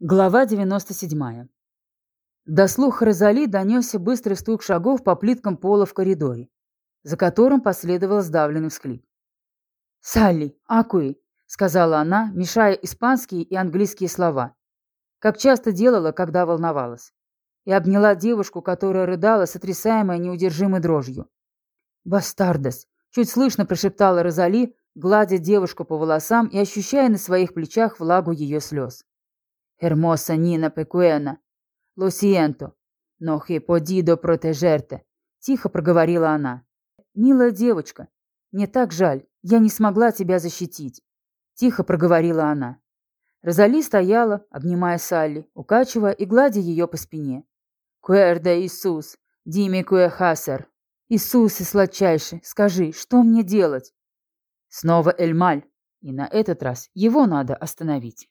Глава 97. До слуха Розали донесся быстрый стук шагов по плиткам пола в коридоре, за которым последовал сдавленный всклип. «Салли, акуи», — сказала она, мешая испанские и английские слова, как часто делала, когда волновалась, и обняла девушку, которая рыдала, сотрясаемая неудержимой дрожью. «Бастардес», — чуть слышно прошептала Розали, гладя девушку по волосам и ощущая на своих плечах влагу ее слез. Hermosa Nina Pequena. Lo siento, но podido protegerte. Тихо проговорила она. Милая девочка, мне так жаль, я не смогла тебя защитить. Тихо проговорила она. Розали стояла, обнимая Салли, укачивая и гладя ее по спине. «Куэрда Иисус, Диме Куэхасер. Иисус и сладчайший, скажи, что мне делать?» Снова Эльмаль, и на этот раз его надо остановить.